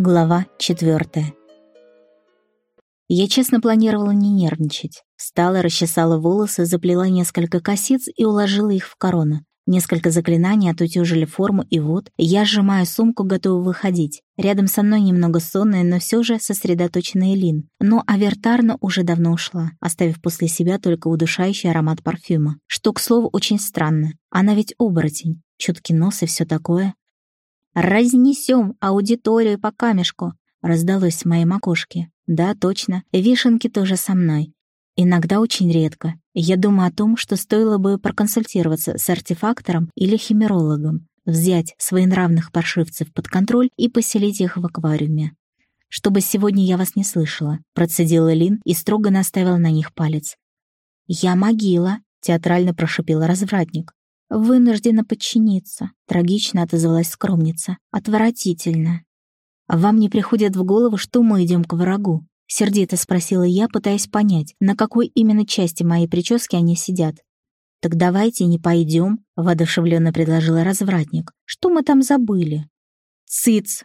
Глава четвертая. Я честно планировала не нервничать. Встала, расчесала волосы, заплела несколько косиц и уложила их в корону. Несколько заклинаний отутюжили форму, и вот я сжимаю сумку, готова выходить. Рядом со мной немного сонная, но все же сосредоточенная Лин. Но Авертарна уже давно ушла, оставив после себя только удушающий аромат парфюма. Что, к слову, очень странно. Она ведь оборотень. Чуткий нос и все такое. «Разнесем аудиторию по камешку!» — раздалось с моей макушки. «Да, точно, вишенки тоже со мной. Иногда очень редко. Я думаю о том, что стоило бы проконсультироваться с артефактором или химерологом, взять своенравных паршивцев под контроль и поселить их в аквариуме. «Чтобы сегодня я вас не слышала», — процедила Лин и строго наставила на них палец. «Я могила», — театрально прошипел развратник. «Вынуждена подчиниться», — трагично отозвалась скромница. «Отвратительно». «Вам не приходит в голову, что мы идем к врагу?» — сердито спросила я, пытаясь понять, на какой именно части моей прически они сидят. «Так давайте не пойдем», — воодушевленно предложила развратник. «Что мы там забыли?» «Цыц!»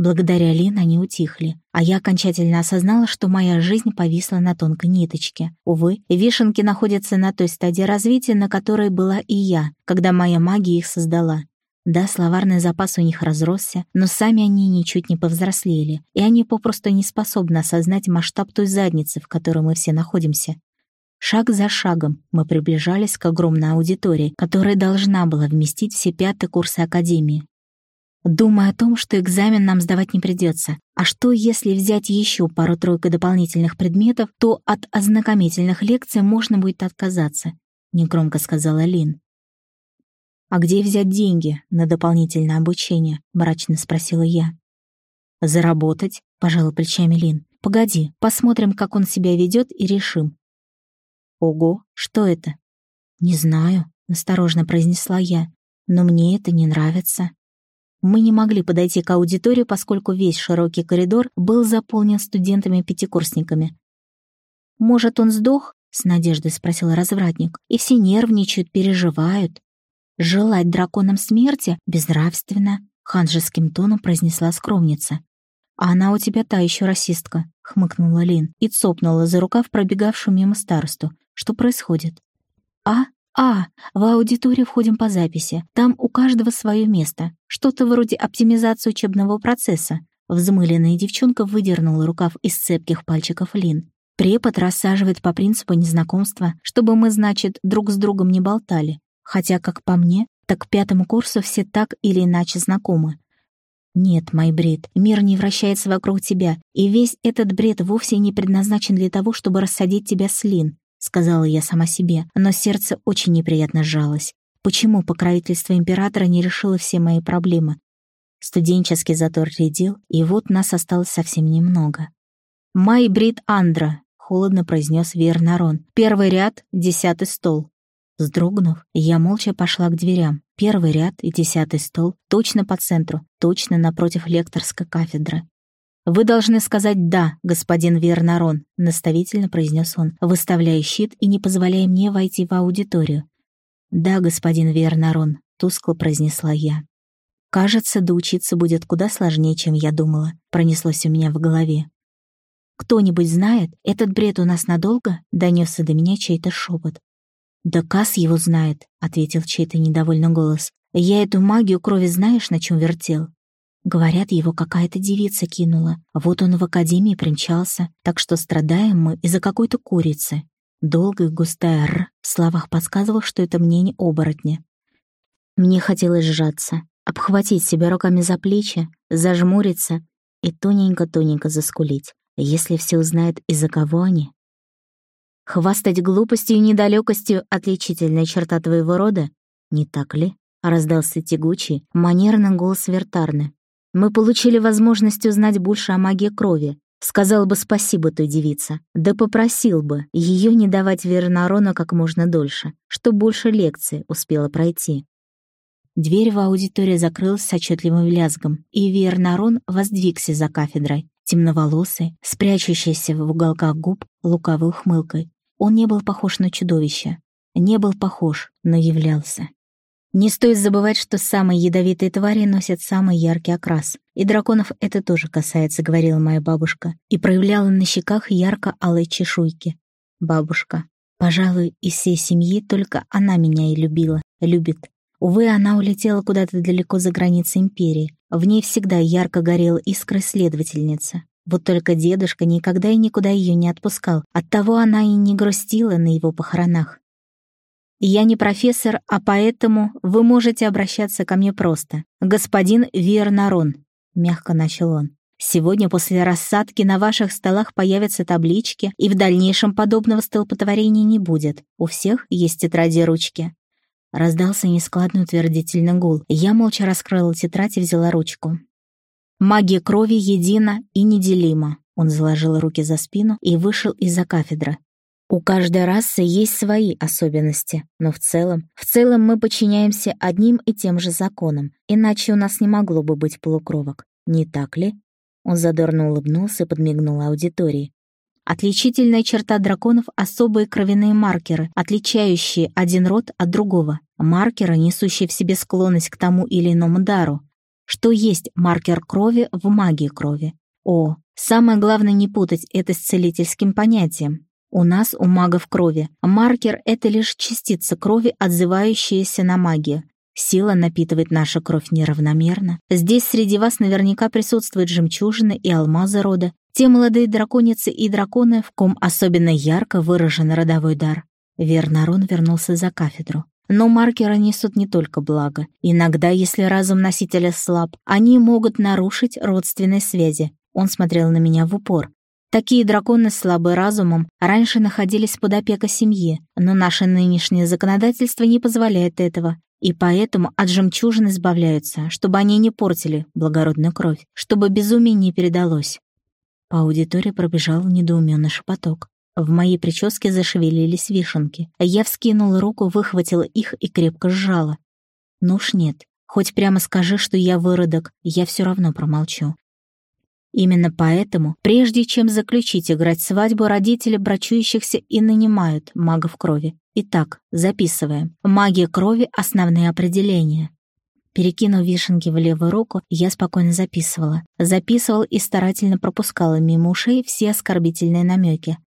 Благодаря Лин они утихли, а я окончательно осознала, что моя жизнь повисла на тонкой ниточке. Увы, вишенки находятся на той стадии развития, на которой была и я, когда моя магия их создала. Да, словарный запас у них разросся, но сами они ничуть не повзрослели, и они попросту не способны осознать масштаб той задницы, в которой мы все находимся. Шаг за шагом мы приближались к огромной аудитории, которая должна была вместить все пятые курсы Академии. Думая о том, что экзамен нам сдавать не придется. А что, если взять еще пару-тройку дополнительных предметов, то от ознакомительных лекций можно будет отказаться, негромко сказала Лин. «А где взять деньги на дополнительное обучение?» — мрачно спросила я. «Заработать?» — пожала плечами Лин. «Погоди, посмотрим, как он себя ведет, и решим». «Ого, что это?» «Не знаю», — осторожно произнесла я. «Но мне это не нравится». Мы не могли подойти к аудитории, поскольку весь широкий коридор был заполнен студентами-пятикурсниками. «Может, он сдох?» — с надеждой спросил развратник. «И все нервничают, переживают. Желать драконам смерти безнравственно», — ханжеским тоном произнесла скромница. «А она у тебя та еще расистка», — хмыкнула Лин и цопнула за рукав пробегавшую мимо старосту. «Что происходит?» «А?» «А, в аудиторию входим по записи. Там у каждого свое место. Что-то вроде оптимизации учебного процесса». Взмыленная девчонка выдернула рукав из цепких пальчиков Лин. Препод рассаживает по принципу незнакомства, чтобы мы, значит, друг с другом не болтали. Хотя, как по мне, так к пятому курсу все так или иначе знакомы. Нет, мой бред, мир не вращается вокруг тебя, и весь этот бред вовсе не предназначен для того, чтобы рассадить тебя с Лин. — сказала я сама себе, но сердце очень неприятно сжалось. Почему покровительство императора не решило все мои проблемы? Студенческий затор редел, и вот нас осталось совсем немного. «Май Брит Андра», — холодно произнес Вернарон. «Первый ряд, десятый стол». Вздрогнув, я молча пошла к дверям. Первый ряд и десятый стол точно по центру, точно напротив лекторской кафедры. «Вы должны сказать «да», господин Вернарон», — наставительно произнес он, выставляя щит и не позволяя мне войти в аудиторию. «Да, господин Вернарон», — тускло произнесла я. «Кажется, доучиться будет куда сложнее, чем я думала», — пронеслось у меня в голове. «Кто-нибудь знает, этот бред у нас надолго?» — донесся до меня чей-то шепот. «Да Кас его знает», — ответил чей-то недовольный голос. «Я эту магию крови знаешь, на чем вертел? Говорят, его какая-то девица кинула. Вот он в академии примчался, так что страдаем мы из-за какой-то курицы. Долгая густая «р» в словах подсказывал, что это мнение оборотня. Мне хотелось сжаться, обхватить себя руками за плечи, зажмуриться и тоненько-тоненько заскулить, если все узнают, из-за кого они. Хвастать глупостью и недалекостью — отличительная черта твоего рода, не так ли? Раздался тягучий, манерный голос Вертарны. Мы получили возможность узнать больше о магии крови. Сказал бы спасибо той девице, да попросил бы ее не давать Вернарону как можно дольше, что больше лекции успела пройти. Дверь в аудиторию закрылась с отчетливым лязгом, и Вернарон воздвигся за кафедрой, темноволосый, спрячущийся в уголках губ лукавой ухмылкой. Он не был похож на чудовище. Не был похож, но являлся. Не стоит забывать, что самые ядовитые твари носят самый яркий окрас. И драконов это тоже касается, говорила моя бабушка, и проявляла на щеках ярко-алые чешуйки. Бабушка. Пожалуй, из всей семьи только она меня и любила, любит. Увы, она улетела куда-то далеко за границы империи. В ней всегда ярко горела искра следовательница. Вот только дедушка никогда и никуда ее не отпускал. Оттого она и не грустила на его похоронах. Я не профессор, а поэтому вы можете обращаться ко мне просто. Господин Вернарон, мягко начал он. Сегодня после рассадки на ваших столах появятся таблички, и в дальнейшем подобного столпотворения не будет. У всех есть тетради ручки. Раздался нескладный утвердительный гул. Я молча раскрыла тетрадь и взяла ручку. «Магия крови едина и неделима». Он заложил руки за спину и вышел из-за кафедры. У каждой расы есть свои особенности, но в целом, в целом мы подчиняемся одним и тем же законам, иначе у нас не могло бы быть полукровок, не так ли? Он задорно улыбнулся и подмигнул аудитории. Отличительная черта драконов — особые кровяные маркеры, отличающие один род от другого. Маркеры, несущие в себе склонность к тому или иному дару. Что есть маркер крови в магии крови? О, самое главное не путать это с целительским понятием. У нас, у магов крови, маркер — это лишь частица крови, отзывающаяся на магию. Сила напитывает нашу кровь неравномерно. Здесь среди вас наверняка присутствуют жемчужины и алмазы рода, те молодые драконицы и драконы, в ком особенно ярко выражен родовой дар. Вернарон вернулся за кафедру. Но маркеры несут не только благо. Иногда, если разум носителя слаб, они могут нарушить родственные связи. Он смотрел на меня в упор. Такие драконы слабы разумом раньше находились под опекой семьи, но наше нынешнее законодательство не позволяет этого, и поэтому от жемчужин избавляются, чтобы они не портили благородную кровь, чтобы безумие не передалось. По аудитории пробежал недоуменный шепоток. В моей прическе зашевелились вишенки. Я вскинула руку, выхватила их и крепко сжала. Ну уж нет, хоть прямо скажи, что я выродок, я все равно промолчу. Именно поэтому, прежде чем заключить играть свадьбу, родители брачующихся и нанимают магов крови. Итак, записываем. Магия крови — основные определения. Перекинув вишенки в левую руку, я спокойно записывала. Записывал и старательно пропускала мимо ушей все оскорбительные намеки.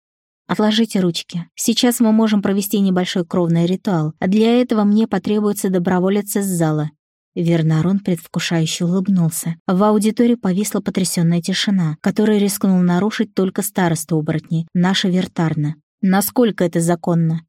«Отложите ручки. Сейчас мы можем провести небольшой кровный ритуал, для этого мне потребуется доброволец из зала. Вернарон предвкушающе улыбнулся. В аудитории повисла потрясённая тишина, которую рискнул нарушить только староста оборотней, наша Вертарна. Насколько это законно?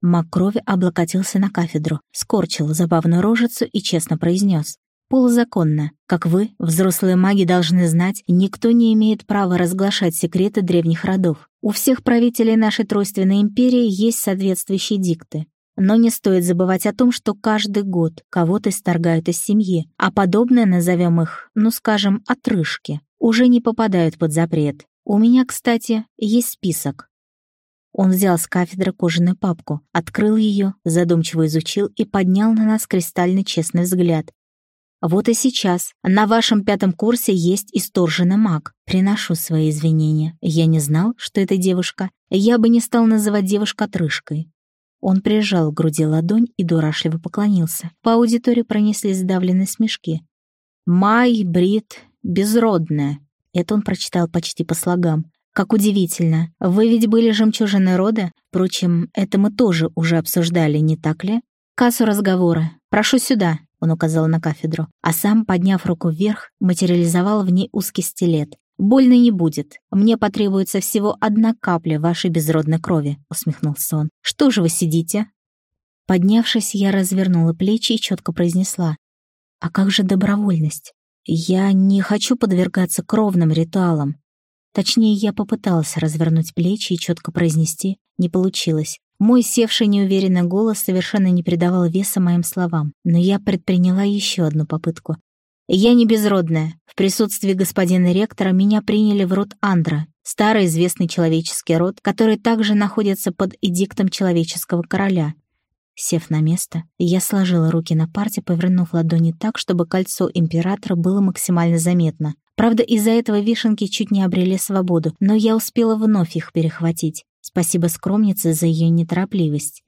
Маг крови облокотился на кафедру, скорчил забавную рожицу и честно произнес. Полузаконно. Как вы, взрослые маги, должны знать, никто не имеет права разглашать секреты древних родов. У всех правителей нашей тройственной империи есть соответствующие дикты. Но не стоит забывать о том, что каждый год кого-то исторгают из семьи, а подобное, назовем их, ну скажем, отрыжки, уже не попадают под запрет. У меня, кстати, есть список. Он взял с кафедры кожаную папку, открыл ее, задумчиво изучил и поднял на нас кристально честный взгляд. Вот и сейчас. На вашем пятом курсе есть исторженный маг. Приношу свои извинения. Я не знал, что это девушка. Я бы не стал называть девушку отрыжкой. Он прижал к груди ладонь и дурашливо поклонился. По аудитории пронеслись сдавленные смешки. «Май, Брит, безродная». Это он прочитал почти по слогам. «Как удивительно. Вы ведь были жемчужины рода? Впрочем, это мы тоже уже обсуждали, не так ли? Кассу разговора. Прошу сюда». Он указал на кафедру, а сам, подняв руку вверх, материализовал в ней узкий стилет. «Больно не будет. Мне потребуется всего одна капля вашей безродной крови», — усмехнулся он. «Что же вы сидите?» Поднявшись, я развернула плечи и четко произнесла. «А как же добровольность? Я не хочу подвергаться кровным ритуалам». Точнее, я попыталась развернуть плечи и четко произнести. Не получилось. Мой севший неуверенный голос совершенно не придавал веса моим словам, но я предприняла еще одну попытку. Я не безродная. В присутствии господина ректора меня приняли в род Андра, старый известный человеческий род, который также находится под эдиктом человеческого короля. Сев на место, я сложила руки на парте, повернув ладони так, чтобы кольцо императора было максимально заметно. Правда, из-за этого вишенки чуть не обрели свободу, но я успела вновь их перехватить. Спасибо скромнице за ее неторопливость.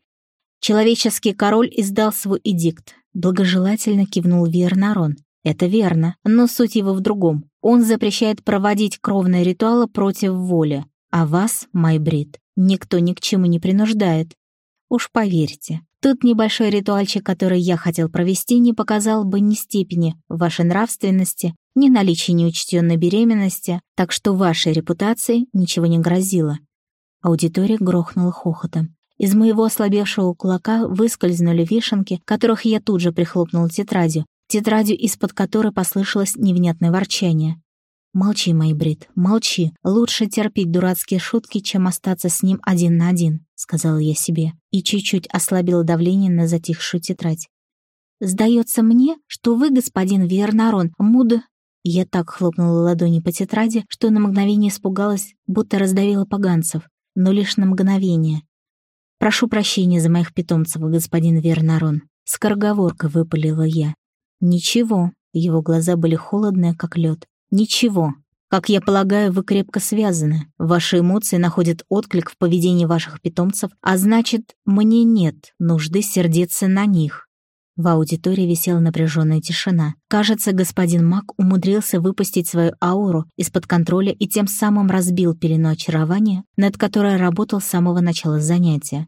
Человеческий король издал свой эдикт. благожелательно кивнул Вернарон. Это верно, но суть его в другом. Он запрещает проводить кровные ритуалы против воли. А вас, Майбрид, никто ни к чему не принуждает. Уж поверьте, тот небольшой ритуальчик, который я хотел провести, не показал бы ни степени вашей нравственности, ни наличия неучтенной беременности, так что вашей репутации ничего не грозило. Аудитория грохнула хохотом. Из моего ослабевшего кулака выскользнули вишенки, которых я тут же прихлопнул тетрадью, тетрадью, из-под которой послышалось невнятное ворчание. «Молчи, Майбрид, молчи. Лучше терпеть дурацкие шутки, чем остаться с ним один на один», — сказала я себе, и чуть-чуть ослабила давление на затихшую тетрадь. «Сдается мне, что вы, господин Вернарон, муд...» Я так хлопнула ладони по тетради, что на мгновение испугалась, будто раздавила поганцев, но лишь на мгновение. «Прошу прощения за моих питомцев, господин Вернарон», — скороговоркой выпалила я. «Ничего», — его глаза были холодные, как лед. Ничего. Как я полагаю, вы крепко связаны. Ваши эмоции находят отклик в поведении ваших питомцев, а значит, мне нет нужды сердиться на них. В аудитории висела напряженная тишина. Кажется, господин Мак умудрился выпустить свою ауру из-под контроля и тем самым разбил пелену очарования, над которой работал с самого начала занятия.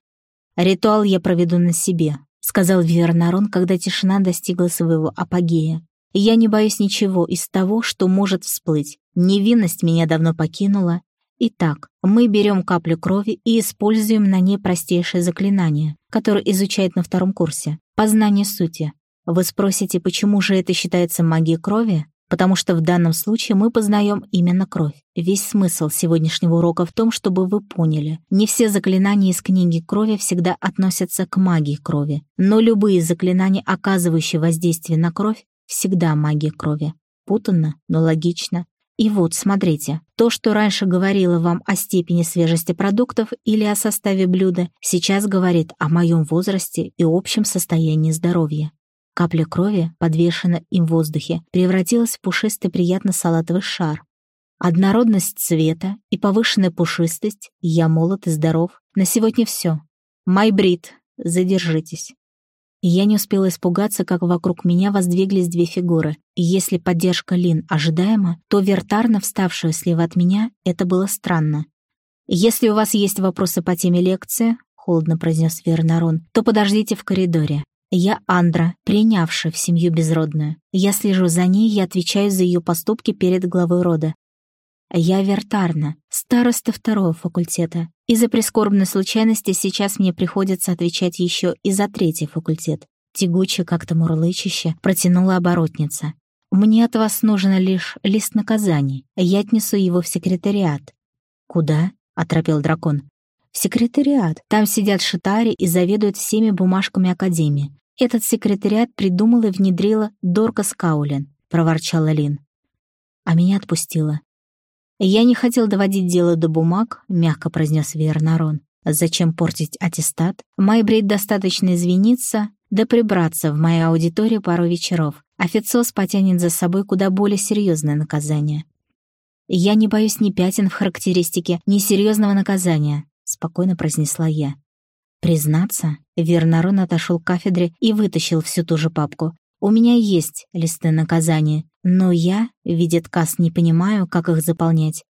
«Ритуал я проведу на себе», — сказал Вернарон, когда тишина достигла своего апогея. Я не боюсь ничего из того, что может всплыть. Невинность меня давно покинула. Итак, мы берем каплю крови и используем на ней простейшее заклинание, которое изучают на втором курсе — познание сути. Вы спросите, почему же это считается магией крови? Потому что в данном случае мы познаем именно кровь. Весь смысл сегодняшнего урока в том, чтобы вы поняли, не все заклинания из книги крови всегда относятся к магии крови, но любые заклинания, оказывающие воздействие на кровь, Всегда магия крови. Путанно, но логично. И вот, смотрите, то, что раньше говорило вам о степени свежести продуктов или о составе блюда, сейчас говорит о моем возрасте и общем состоянии здоровья. Капля крови, подвешенная им в воздухе, превратилась в пушистый приятно салатовый шар. Однородность цвета и повышенная пушистость, я молод и здоров. На сегодня все. Майбрид, задержитесь. Я не успела испугаться, как вокруг меня воздвиглись две фигуры. И если поддержка Лин ожидаема, то вертарно вставшая слева от меня, это было странно. «Если у вас есть вопросы по теме лекции», — холодно произнес Вернарон, — «то подождите в коридоре. Я Андра, принявшая в семью безродную. Я слежу за ней и отвечаю за ее поступки перед главой рода. Я Вертарна, староста второго факультета. Из-за прискорбной случайности сейчас мне приходится отвечать еще и за третий факультет. Тягуче как-то мурлычище протянула оборотница. «Мне от вас нужен лишь лист наказаний. Я отнесу его в секретариат». «Куда?» — оторопел дракон. «В секретариат. Там сидят шитари и заведуют всеми бумажками Академии. Этот секретариат придумал и внедрила Дорка Скаулен», — проворчала Лин. А меня отпустила. «Я не хотел доводить дело до бумаг», — мягко произнес Вернарон. «Зачем портить аттестат? Майбрид достаточно извиниться, да прибраться в моей аудитории пару вечеров. Официоз потянет за собой куда более серьезное наказание». «Я не боюсь ни пятен в характеристике, ни серьезного наказания», — спокойно произнесла я. Признаться, Вернарон отошел к кафедре и вытащил всю ту же папку. У меня есть листы наказания, но я, видит Кас, не понимаю, как их заполнять.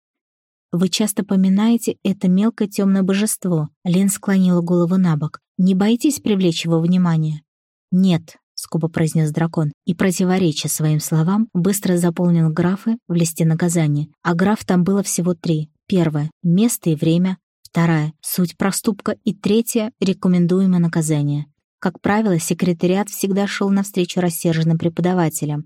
Вы часто поминаете это мелкое темное божество. Лен склонила голову на бок. Не боитесь привлечь его внимание? Нет, скупо произнес дракон, и, противореча своим словам, быстро заполнил графы в листе наказания. А граф там было всего три. Первое — место и время. Вторая — суть проступка. И третье — рекомендуемое наказание. Как правило, секретариат всегда шел навстречу рассерженным преподавателям.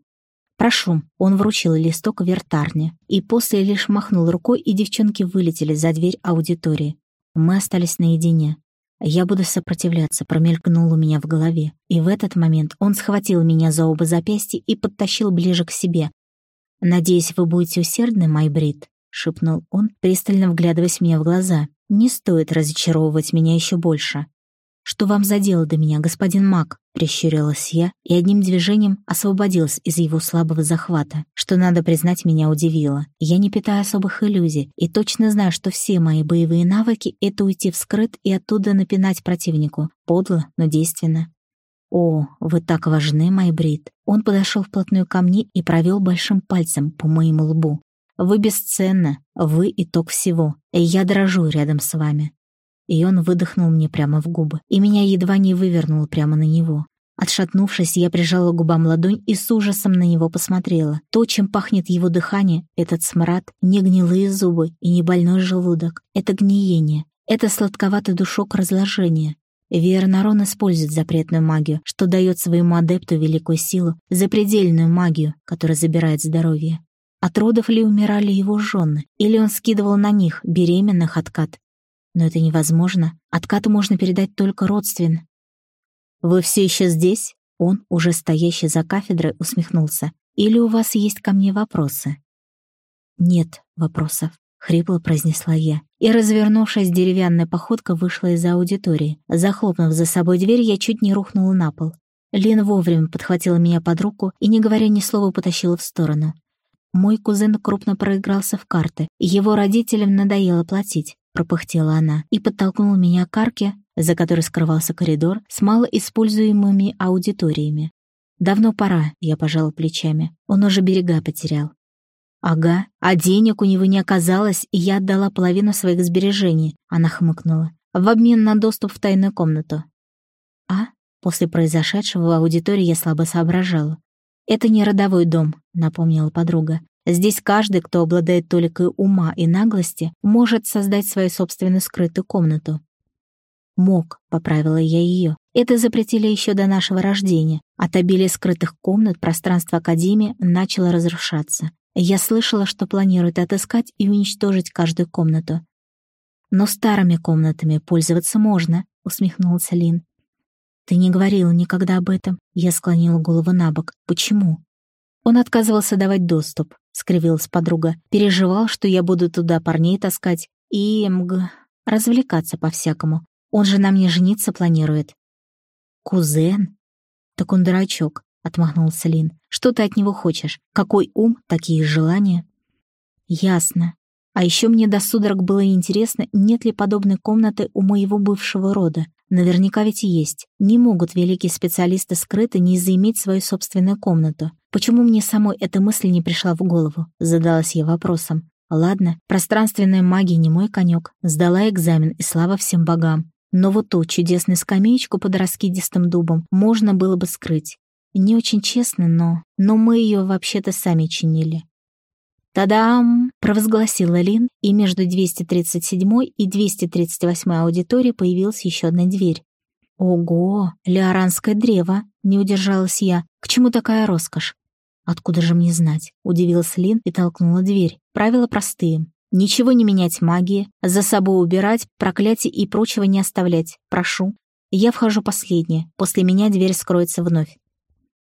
«Прошу», — он вручил листок вертарне, и после лишь махнул рукой, и девчонки вылетели за дверь аудитории. Мы остались наедине. «Я буду сопротивляться», — промелькнул у меня в голове. И в этот момент он схватил меня за оба запястья и подтащил ближе к себе. «Надеюсь, вы будете усердны, Майбрид», — шепнул он, пристально вглядываясь мне в глаза. «Не стоит разочаровывать меня еще больше». «Что вам за дело до меня, господин Мак?» — прищурилась я и одним движением освободилась из его слабого захвата, что, надо признать, меня удивило. Я не питаю особых иллюзий и точно знаю, что все мои боевые навыки — это уйти вскрыт и оттуда напинать противнику. Подло, но действенно. «О, вы так важны, Майбрид!» Он подошел вплотную ко мне и провел большим пальцем по моему лбу. «Вы бесценны, вы итог всего, и я дрожу рядом с вами». И он выдохнул мне прямо в губы, и меня едва не вывернуло прямо на него. Отшатнувшись, я прижала губам ладонь и с ужасом на него посмотрела. То, чем пахнет его дыхание, этот смрад, не гнилые зубы и не больной желудок. Это гниение. Это сладковатый душок разложения. Вернарон использует запретную магию, что дает своему адепту великую силу, запредельную магию, которая забирает здоровье. От родов ли умирали его жены, или он скидывал на них, беременных, откат? Но это невозможно. Откат можно передать только родственно. «Вы все еще здесь?» Он, уже стоящий за кафедрой, усмехнулся. «Или у вас есть ко мне вопросы?» «Нет вопросов», — хрипло произнесла я. И, развернувшись, деревянная походка вышла из аудитории. Захлопнув за собой дверь, я чуть не рухнула на пол. Лин вовремя подхватила меня под руку и, не говоря ни слова, потащила в сторону. Мой кузен крупно проигрался в карты, и его родителям надоело платить, пропыхтела она, и подтолкнула меня к арке, за которой скрывался коридор с малоиспользуемыми аудиториями. «Давно пора», — я пожала плечами. Он уже берега потерял. «Ага, а денег у него не оказалось, и я отдала половину своих сбережений», — она хмыкнула, «в обмен на доступ в тайную комнату». «А?» После произошедшего в аудитории я слабо соображала. «Это не родовой дом», — напомнила подруга. «Здесь каждый, кто обладает толикой ума и наглости, может создать свою собственную скрытую комнату. «Мог», — поправила я ее. «Это запретили еще до нашего рождения. От обилия скрытых комнат пространство Академии начало разрушаться. Я слышала, что планируют отыскать и уничтожить каждую комнату. «Но старыми комнатами пользоваться можно», — усмехнулся Лин. «Ты не говорила никогда об этом?» Я склонила голову на бок. «Почему?» Он отказывался давать доступ, — скривилась подруга. Переживал, что я буду туда парней таскать и, мг, развлекаться по-всякому. Он же на мне жениться планирует». «Кузен?» «Так он дурачок», — отмахнулся Лин. «Что ты от него хочешь? Какой ум, такие желания?» «Ясно. А еще мне до судорог было интересно, нет ли подобной комнаты у моего бывшего рода. Наверняка ведь и есть. Не могут великие специалисты скрыто не заиметь свою собственную комнату. Почему мне самой эта мысль не пришла в голову? Задалась я вопросом. Ладно, пространственная магия не мой конек. Сдала экзамен, и слава всем богам. Но вот ту чудесную скамеечку под раскидистым дубом можно было бы скрыть. Не очень честно, но... Но мы ее вообще-то сами чинили. «Та-дам!» — провозгласила Лин, и между 237 и 238 аудиторией появилась еще одна дверь. «Ого! Леоранское древо!» — не удержалась я. «К чему такая роскошь?» «Откуда же мне знать?» — удивилась Лин и толкнула дверь. «Правила простые. Ничего не менять магии, за собой убирать, проклятий и прочего не оставлять. Прошу. Я вхожу последняя, после меня дверь скроется вновь.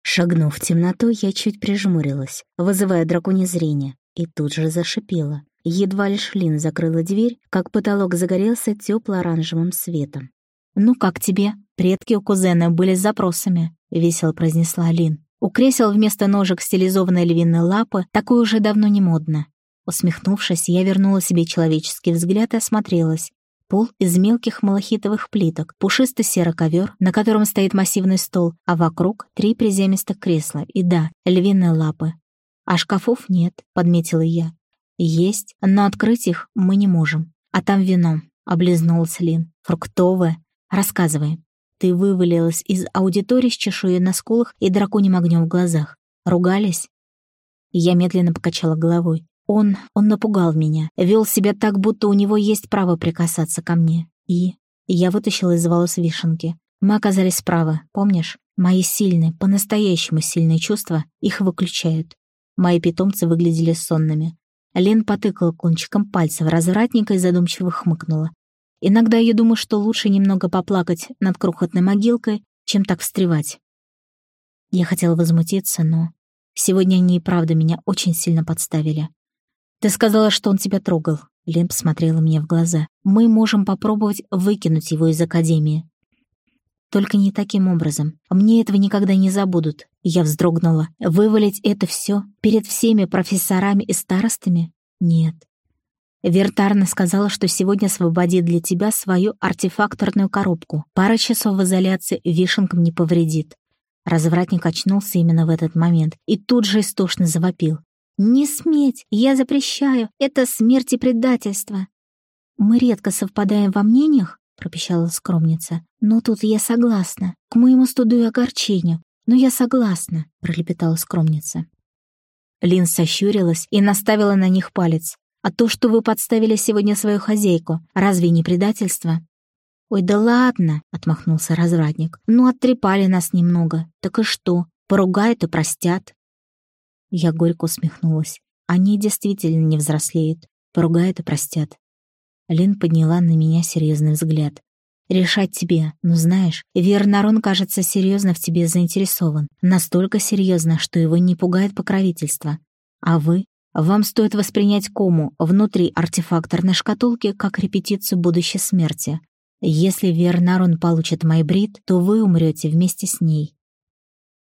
Шагнув в темноту, я чуть прижмурилась, вызывая драконе зрение, и тут же зашипела. Едва лишь Лин закрыла дверь, как потолок загорелся тепло-оранжевым светом. «Ну как тебе? Предки у кузена были с запросами», — весело произнесла Лин. У кресел вместо ножек стилизованной львиной лапы такое уже давно не модно. Усмехнувшись, я вернула себе человеческий взгляд и осмотрелась. Пол из мелких малахитовых плиток, пушистый серый ковер, на котором стоит массивный стол, а вокруг три приземистых кресла и, да, львиные лапы. А шкафов нет, подметила я. Есть, но открыть их мы не можем. А там вино, облизнулась Лин. Фруктовое. Рассказывай. Ты вывалилась из аудитории с чешуей на скулах и драконьим огнем в глазах. Ругались? Я медленно покачала головой. Он, он напугал меня, вел себя так, будто у него есть право прикасаться ко мне. И я вытащила из волос вишенки. Мы оказались справа, помнишь? Мои сильные, по-настоящему сильные чувства их выключают. Мои питомцы выглядели сонными. Лен потыкала кончиком пальца в развратника и задумчиво хмыкнула. Иногда я думаю, что лучше немного поплакать над крохотной могилкой, чем так встревать. Я хотела возмутиться, но сегодня они и правда меня очень сильно подставили. «Ты сказала, что он тебя трогал». Лен посмотрела мне в глаза. «Мы можем попробовать выкинуть его из Академии». «Только не таким образом. Мне этого никогда не забудут». Я вздрогнула. «Вывалить это все перед всеми профессорами и старостами? Нет». Вертарна сказала, что сегодня освободит для тебя свою артефакторную коробку. Пара часов в изоляции вишенкам не повредит. Развратник очнулся именно в этот момент и тут же истошно завопил. «Не сметь! Я запрещаю! Это смерть и предательство!» «Мы редко совпадаем во мнениях», — пропищала скромница. «Но тут я согласна. К моему студу и огорчению. Но я согласна», — пролепетала скромница. Лин сощурилась и наставила на них палец. «А то, что вы подставили сегодня свою хозяйку, разве не предательство?» «Ой, да ладно», — отмахнулся развратник. «Ну, оттрепали нас немного. Так и что? Поругают и простят». Я горько усмехнулась. Они действительно не взрослеют. Поругают и простят. Лин подняла на меня серьезный взгляд. «Решать тебе, но знаешь, Вернарон, кажется, серьезно в тебе заинтересован. Настолько серьезно, что его не пугает покровительство. А вы? Вам стоит воспринять кому внутри артефакторной шкатулки как репетицию будущей смерти. Если Вернарон получит майбрид, то вы умрете вместе с ней.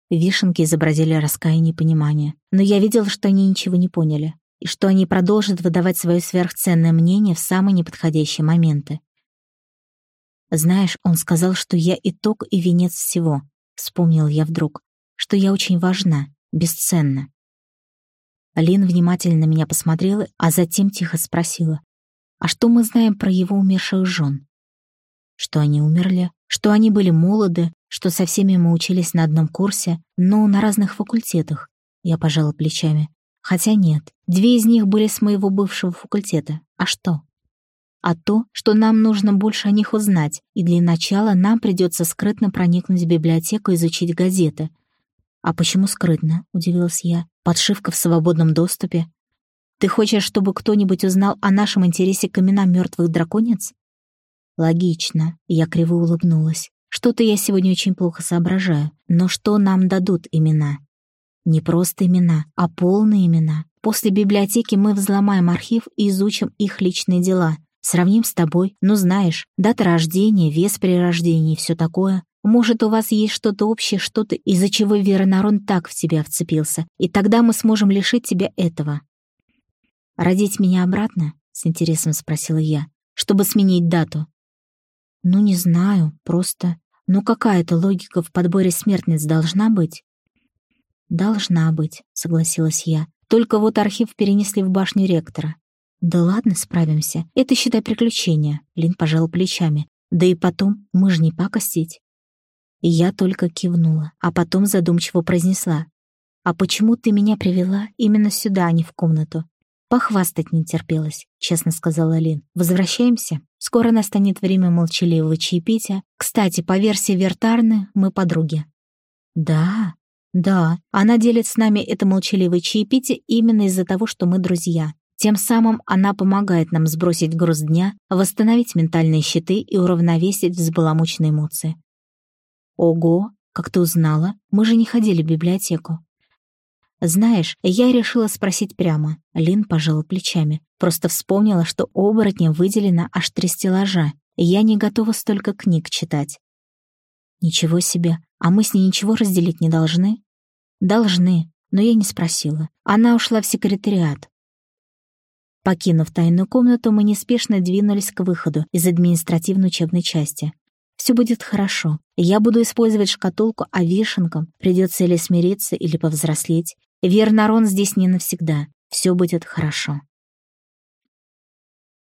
Вишенки изобразили раскаяние и понимание, но я видел, что они ничего не поняли, и что они продолжат выдавать свое сверхценное мнение в самые неподходящие моменты. «Знаешь, он сказал, что я итог и венец всего», — вспомнил я вдруг, «что я очень важна, бесценна». Лин внимательно меня посмотрела, а затем тихо спросила, «А что мы знаем про его умерших жен?» «Что они умерли, что они были молоды, что со всеми мы учились на одном курсе, но на разных факультетах. Я пожала плечами. Хотя нет, две из них были с моего бывшего факультета. А что? А то, что нам нужно больше о них узнать, и для начала нам придется скрытно проникнуть в библиотеку и изучить газеты. «А почему скрытно?» — удивилась я. «Подшивка в свободном доступе. Ты хочешь, чтобы кто-нибудь узнал о нашем интересе к именам мертвых драконец?» «Логично», — я криво улыбнулась. Что-то я сегодня очень плохо соображаю. Но что нам дадут имена? Не просто имена, а полные имена. После библиотеки мы взломаем архив и изучим их личные дела. Сравним с тобой. Ну, знаешь, дата рождения, вес при рождении, все такое. Может, у вас есть что-то общее, что-то, из-за чего Веронарон так в тебя вцепился. И тогда мы сможем лишить тебя этого. «Родить меня обратно?» — с интересом спросила я. «Чтобы сменить дату». «Ну, не знаю, просто... Ну, какая-то логика в подборе смертниц должна быть?» «Должна быть», — согласилась я. «Только вот архив перенесли в башню ректора». «Да ладно, справимся. Это, считай, приключение», — Лин пожал плечами. «Да и потом, мы же не пакостить». Я только кивнула, а потом задумчиво произнесла. «А почему ты меня привела именно сюда, а не в комнату? «Похвастать не терпелось», — честно сказала Лин. «Возвращаемся. Скоро настанет время молчаливого чаепития. Кстати, по версии Вертарны, мы подруги». «Да, да, она делит с нами это молчаливое чаепитие именно из-за того, что мы друзья. Тем самым она помогает нам сбросить груз дня, восстановить ментальные щиты и уравновесить взбаламученные эмоции». «Ого, как ты узнала? Мы же не ходили в библиотеку». «Знаешь, я решила спросить прямо». Лин пожала плечами. Просто вспомнила, что оборотням выделено аж три стеллажа, я не готова столько книг читать. «Ничего себе! А мы с ней ничего разделить не должны?» «Должны, но я не спросила. Она ушла в секретариат». Покинув тайную комнату, мы неспешно двинулись к выходу из административной учебной части. Все будет хорошо. Я буду использовать шкатулку, а вишенкам придется или смириться, или повзрослеть. Вернарон здесь не навсегда. Все будет хорошо.